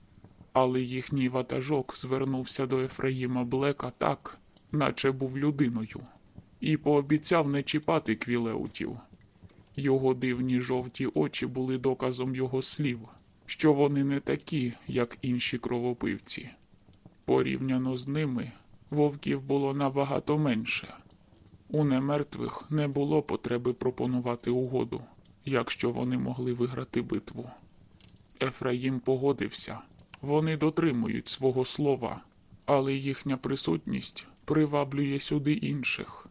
Але їхній ватажок звернувся до Ефраїма Блека так, наче був людиною, і пообіцяв не чіпати квілеутів. Його дивні жовті очі були доказом його слів, що вони не такі, як інші кровопивці. Порівняно з ними, вовків було набагато менше. У немертвих не було потреби пропонувати угоду, якщо вони могли виграти битву. Ефраїм погодився, вони дотримують свого слова, але їхня присутність приваблює сюди інших,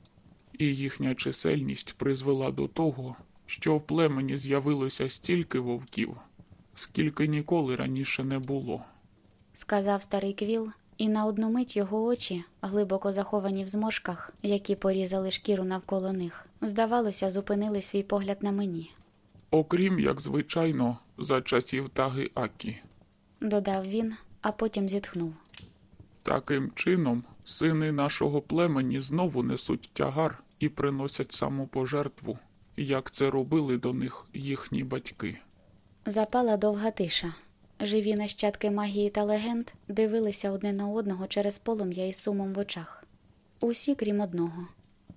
і їхня чисельність призвела до того, що в племені з'явилося стільки вовків, скільки ніколи раніше не було. сказав старий квіл, і на одну мить його очі, глибоко заховані в зморшках, які порізали шкіру навколо них, здавалося, зупинили свій погляд на мені. Окрім як звичайно, за часів Таги Акі. Додав він, а потім зітхнув. Таким чином, сини нашого племені знову несуть тягар і приносять самопожертву, як це робили до них їхні батьки. Запала довга тиша. Живі нащадки магії та легенд дивилися одне на одного через полум'я із сумом в очах. Усі, крім одного,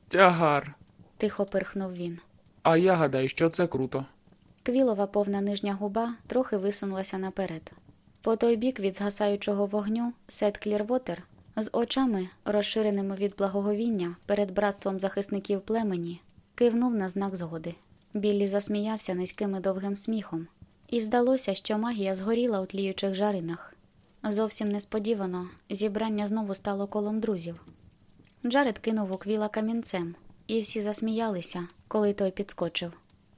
Тягар. тихо пирхнув він. А я гадаю, що це круто. Квілова повна нижня губа трохи висунулася наперед. По той бік від згасаючого вогню Сет Клірвотер з очами, розширеними від благоговіння перед братством захисників племені, кивнув на знак згоди. Біллі засміявся низьким і довгим сміхом, і здалося, що магія згоріла у тліючих жаринах. Зовсім несподівано зібрання знову стало колом друзів. Джаред кинув у квіла камінцем, і всі засміялися, коли той підскочив.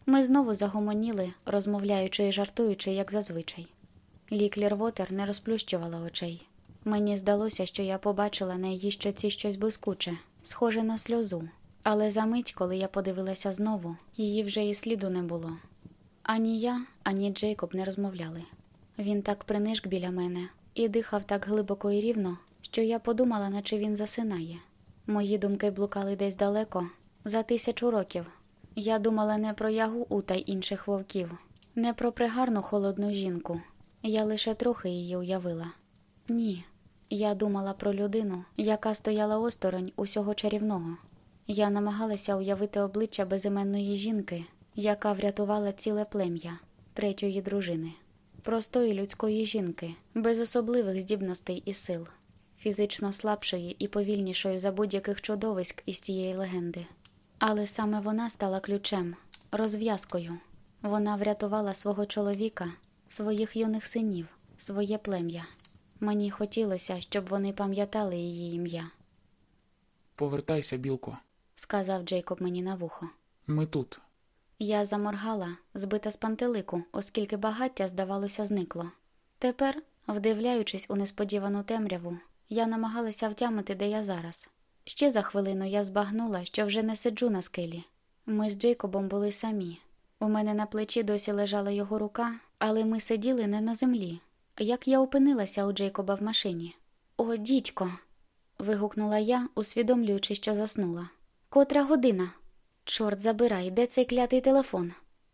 Ми знову загомоніли, розмовляючи і жартуючи, як зазвичай. Лі Клірвотер не розплющувала очей. Мені здалося, що я побачила на її щоці щось блискуче, схоже на сльозу. Але за мить, коли я подивилася знову, її вже і сліду не було. Ані я, ані Джейкоб не розмовляли. Він так принишк біля мене і дихав так глибоко і рівно, що я подумала, наче він засинає. Мої думки блукали десь далеко, за тисячу років. Я думала не про ягу ута й інших вовків, не про пригарну холодну жінку. Я лише трохи її уявила. Ні, я думала про людину, яка стояла осторонь усього чарівного. Я намагалася уявити обличчя безіменної жінки, яка врятувала ціле плем'я третьої дружини, простої людської жінки, без особливих здібностей і сил, фізично слабшої і повільнішої за будь-яких чудовиськ із цієї легенди. Але саме вона стала ключем, розв'язкою. Вона врятувала свого чоловіка, своїх юних синів, своє плем'я. Мені хотілося, щоб вони пам'ятали її ім'я, Повертайся, білко. сказав Джейкоб мені на вухо. Ми тут. Я заморгала, збита з пантелику, оскільки багаття, здавалося, зникло. Тепер, вдивляючись у несподівану темряву, я намагалася втямити, де я зараз. Ще за хвилину я збагнула, що вже не сиджу на скелі. Ми з Джейкобом були самі. У мене на плечі досі лежала його рука, але ми сиділи не на землі. Як я опинилася у Джейкоба в машині? О, дідько. вигукнула я, усвідомлюючи, що заснула. Котра година? Чорт забирай, де цей клятий телефон?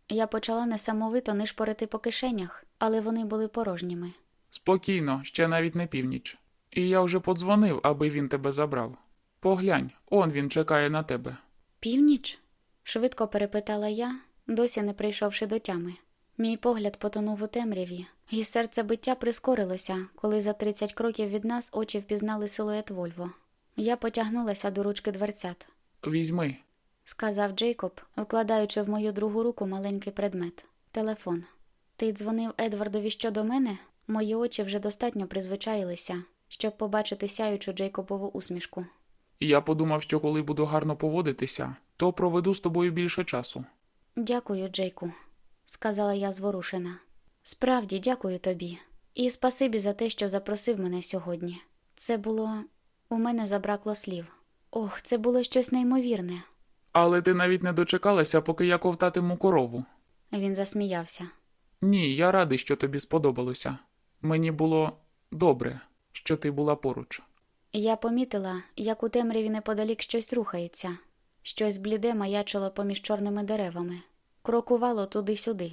Я почала несамовито нишпорити по кишенях, але вони були порожніми. Спокійно, ще навіть не північ. І я вже подзвонив, аби він тебе забрав. Поглянь, он він чекає на тебе. Північ? швидко перепитала я, досі не прийшовши до тями. Мій погляд потонув у темряві, і серцебиття прискорилося, коли за 30 кроків від нас очі впізнали силует Вольво. Я потягнулася до ручки дверцят. Візьми. сказав Джейкоб, вкладаючи в мою другу руку маленький предмет телефон. Ти дзвонив Едвардові щодо мене? Мої очі вже достатньо призвичаїлися, щоб побачити сяючу Джейкобову усмішку. Я подумав, що коли буду гарно поводитися, то проведу з тобою більше часу. Дякую, Джейку, сказала я зворушена. Справді, дякую тобі. І спасибі за те, що запросив мене сьогодні. Це було. У мене забракло слів. Ох, це було щось неймовірне. Але ти навіть не дочекалася, поки я ковтатиму корову. Він засміявся. Ні, я радий, що тобі сподобалося. Мені було добре, що ти була поруч. Я помітила, як у темряві неподалік щось рухається, щось бліде маячило поміж чорними деревами, крокувало туди-сюди,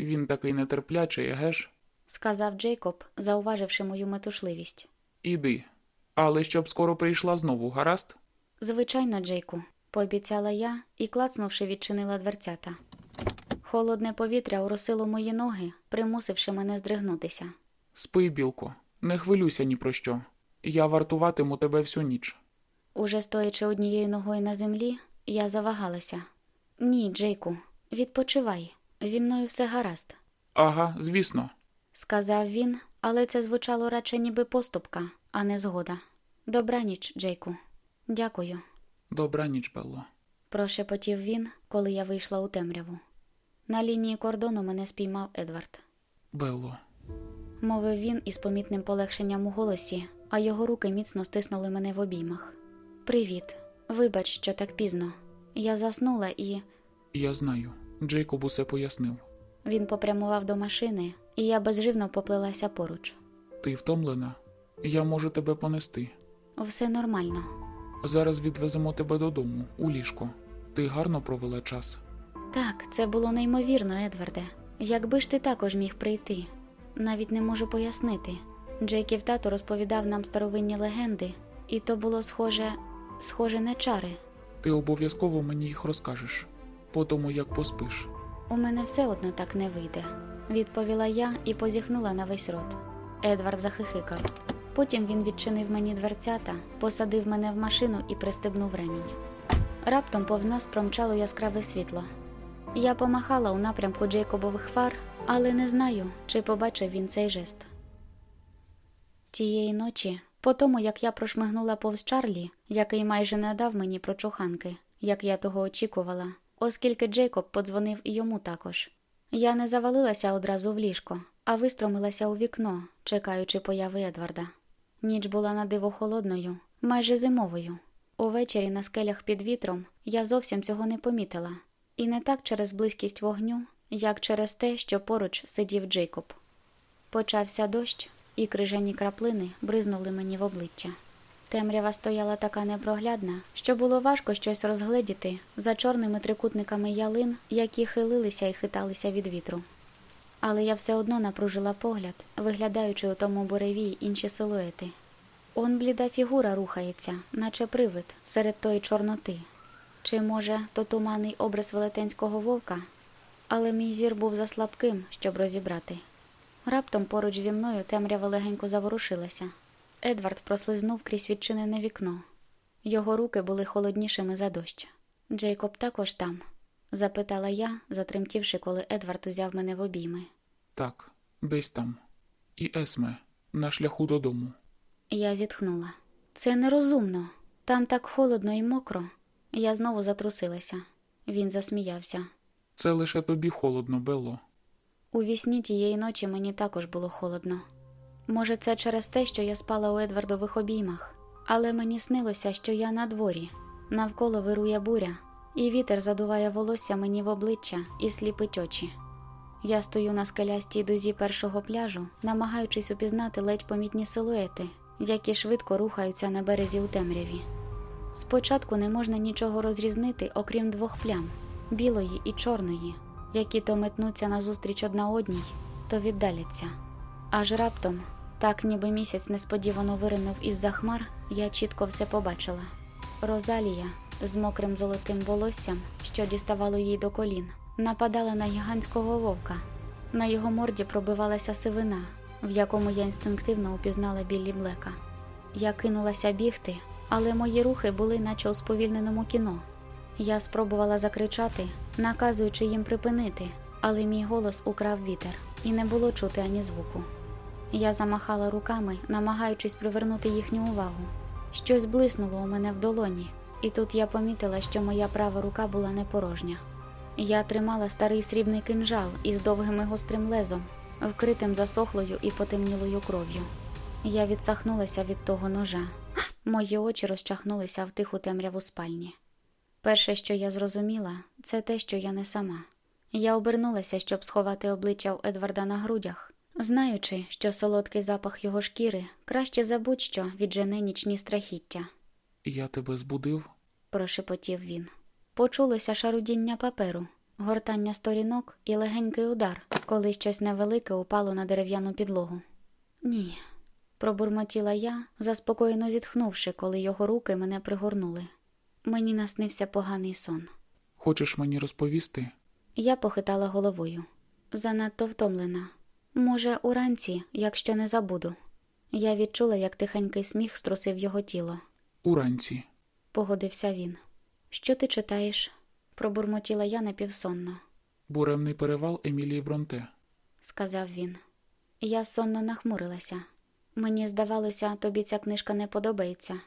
Він такий нетерплячий, геш? сказав Джейкоб, зауваживши мою метушливість. Іди. Але щоб скоро прийшла знову, гаразд? Звичайно, Джейку, пообіцяла я і, клацнувши, відчинила дверцята. Холодне повітря оросило мої ноги, примусивши мене здригнутися. Спи, білко, не хвилюйся ні про що. Я вартуватиму тебе всю ніч. Уже стоячи однією ногою на землі, я завагалася. Ні, Джейку, відпочивай. Зі мною все гаразд, Ага, звісно. сказав він, але це звучало радше ніби поступка, а не згода. Добраніч, Джейку. Дякую, Добраніч, Белло. прошепотів він, коли я вийшла у темряву. На лінії кордону мене спіймав Едвард. Белло. Мовив він із помітним полегшенням у голосі, а його руки міцно стиснули мене в обіймах. Привіт. Вибач, що так пізно. Я заснула і. Я знаю. Джейкоб усе пояснив. Він попрямував до машини, і я безживно поплелася поруч. Ти втомлена? Я можу тебе понести. Все нормально. Зараз відвеземо тебе додому, у ліжко. Ти гарно провела час. Так, це було неймовірно, Едварде. Якби ж ти також міг прийти. Навіть не можу пояснити. Джейків тато розповідав нам старовинні легенди, і то було схоже, схоже на чари. Ти обов'язково мені їх розкажеш, по тому як поспиш. У мене все одно так не вийде, відповіла я і позіхнула на весь рот. Едвард захихикав. Потім він відчинив мені дверцята, посадив мене в машину і пристебнув ремінь. Раптом повз нас промчало яскраве світло. Я помахала у напрямку Джейкобових фар, але не знаю, чи побачив він цей жест. Тієї ночі, по тому як я прошмигнула повз Чарлі, який майже не дав мені прочуханки, як я того очікувала, оскільки Джейкоб подзвонив і йому також. Я не завалилася одразу в ліжко, а вистромилася у вікно, чекаючи появи Едварда. Ніч була на диво холодною, майже зимовою. Увечері на скелях під вітром я зовсім цього не помітила, і не так через близькість вогню, як через те, що поруч сидів Джейкоб. Почався дощ, і крижані краплини бризнули мені в обличчя. Темрява стояла така непроглядна, що було важко щось розгледіти за чорними трикутниками ялин, які хилилися і хиталися від вітру. Але я все одно напружила погляд, виглядаючи у тому буреві інші силуети. Он бліда фігура рухається, наче привид, серед тої чорноти. Чи, може, то туманний образ велетенського вовка? Але мій зір був заслабким, щоб розібрати. Раптом поруч зі мною темрява легенько заворушилася. Едвард прослизнув крізь відчинене вікно. Його руки були холоднішими за дощ. Джейкоб також там? запитала я, затремтівши, коли Едвард узяв мене в обійми. Так, десь там. І Есме, на шляху додому. Я зітхнула. Це нерозумно. Там так холодно і мокро. Я знову затрусилася. Він засміявся. Це лише тобі холодно, Белло. У вісні тієї ночі мені також було холодно. Може, це через те, що я спала у Едвардових обіймах, але мені снилося, що я на дворі. Навколо вирує буря, і вітер задуває волосся мені в обличчя і сліпить очі. Я стою на скелястій дузі першого пляжу, намагаючись упізнати ледь помітні силуети, які швидко рухаються на березі у темряві. Спочатку не можна нічого розрізнити, окрім двох плям білої і чорної, які то метнуться назустріч одна одній, то віддаляться. Аж раптом, так ніби місяць несподівано виринув із-за хмар, я чітко все побачила. Розалія з мокрим золотим волоссям, що діставало їй до колін, нападала на гігантського вовка. На його морді пробивалася сивина, в якому я інстинктивно упізнала Біллі Блека. Я кинулася бігти, але мої рухи були наче у сповільненому кіно. Я спробувала закричати, наказуючи їм припинити, але мій голос украв вітер, і не було чути ані звуку. Я замахала руками, намагаючись привернути їхню увагу. Щось блиснуло у мене в долоні, і тут я помітила, що моя права рука була не порожня. Я тримала старий срібний кинжал із довгим і гострим лезом, вкритим засохлою і потемнілою кров'ю. Я відсахнулася від того ножа. Мої очі розчахнулися в тиху темряву спальні. Перше, що я зрозуміла, це те, що я не сама. Я обернулася, щоб сховати обличчя у Едварда на грудях, знаючи, що солодкий запах його шкіри краще за будь-що віджене нічні страхіття, Я тебе збудив? прошепотів він. Почулося шарудіння паперу, гортання сторінок і легенький удар, коли щось невелике упало на дерев'яну підлогу. Ні, пробурмотіла я, заспокоєно зітхнувши, коли його руки мене пригорнули. Мені наснився поганий сон. Хочеш мені розповісти? Я похитала головою. Занадто втомлена. Може, уранці, якщо не забуду. Я відчула, як тихенький сміх струсив його тіло. Уранці. Погодився він. Що ти читаєш? пробурмотіла я напівсонно, Буремний перевал Емілії Бронте. сказав він. Я сонно нахмурилася. Мені здавалося, тобі ця книжка не подобається,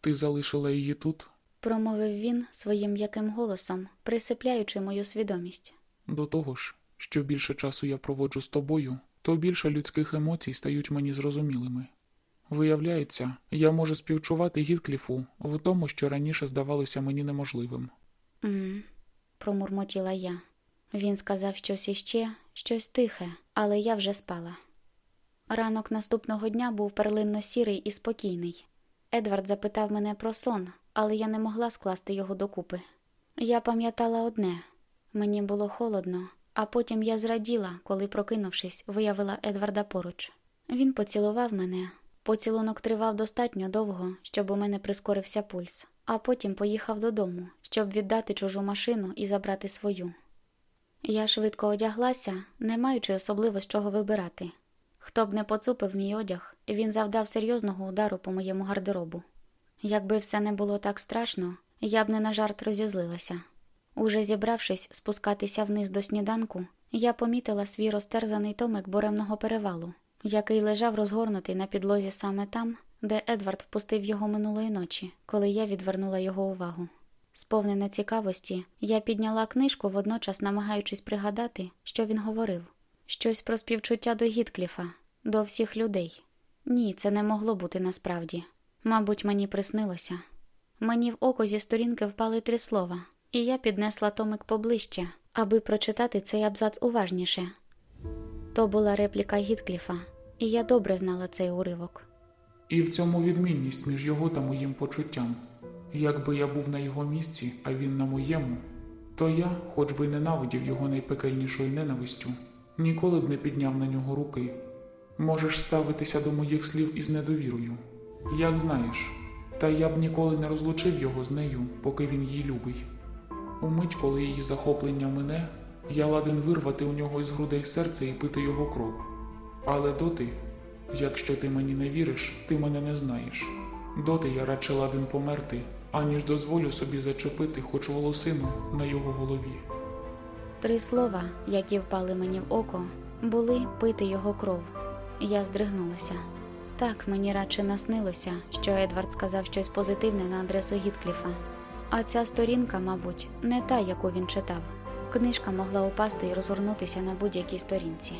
Ти залишила її тут? промовив він своїм м'яким голосом, присипляючи мою свідомість. До того ж, що більше часу я проводжу з тобою, то більше людських емоцій стають мені зрозумілими. Виявляється, я можу співчувати Гіткліфу в тому, що раніше здавалося мені неможливим. «М-м», промурмотіла я. Він сказав щось іще, щось тихе, але я вже спала. Ранок наступного дня був перлинно сірий і спокійний. Едвард запитав мене про сон, але я не могла скласти його докупи. Я пам'ятала одне мені було холодно, а потім я зраділа, коли, прокинувшись, виявила Едварда поруч. Він поцілував мене. Поцілунок тривав достатньо довго, щоб у мене прискорився пульс, а потім поїхав додому, щоб віддати чужу машину і забрати свою. Я швидко одяглася, не маючи особливо з чого вибирати. Хто б не поцупив мій одяг, він завдав серйозного удару по моєму гардеробу. Якби все не було так страшно, я б не на жарт розізлилася. Уже зібравшись спускатися вниз до сніданку, я помітила свій розтерзаний томик буремного перевалу, який лежав розгорнутий на підлозі саме там, де Едвард впустив його минулої ночі, коли я відвернула його увагу. Сповнена цікавості, я підняла книжку, водночас намагаючись пригадати, що він говорив щось про співчуття до Гіткліфа, до всіх людей. Ні, це не могло бути насправді. Мабуть, мені приснилося. Мені в око зі сторінки впали три слова, і я піднесла томик поближче, аби прочитати цей абзац уважніше. То була репліка Гіткліфа, і я добре знала цей уривок. І в цьому відмінність між його та моїм почуттям. Якби я був на його місці, а він на моєму, то я, хоч би ненавидів його найпекельнішою ненавистю, ніколи б не підняв на нього руки. Можеш ставитися до моїх слів із недовірою. Як знаєш, та я б ніколи не розлучив його з нею, поки він її любить. Умить, коли її захоплення мине, я ладен вирвати у нього із грудей серце і пити його кров. Але доти, якщо ти мені не віриш, ти мене не знаєш. Доти я радше ладен померти, аніж дозволю собі зачепити хоч волосину на його голові. Три слова, які впали мені в око, були пити його кров. Я здригнулася. Так мені радше наснилося, що Едвард сказав щось позитивне на адресу Гіткліфа. А ця сторінка, мабуть, не та, яку він читав. Книжка могла упасти і розгорнутися на будь-якій сторінці.